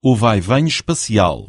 o vai-vem espacial.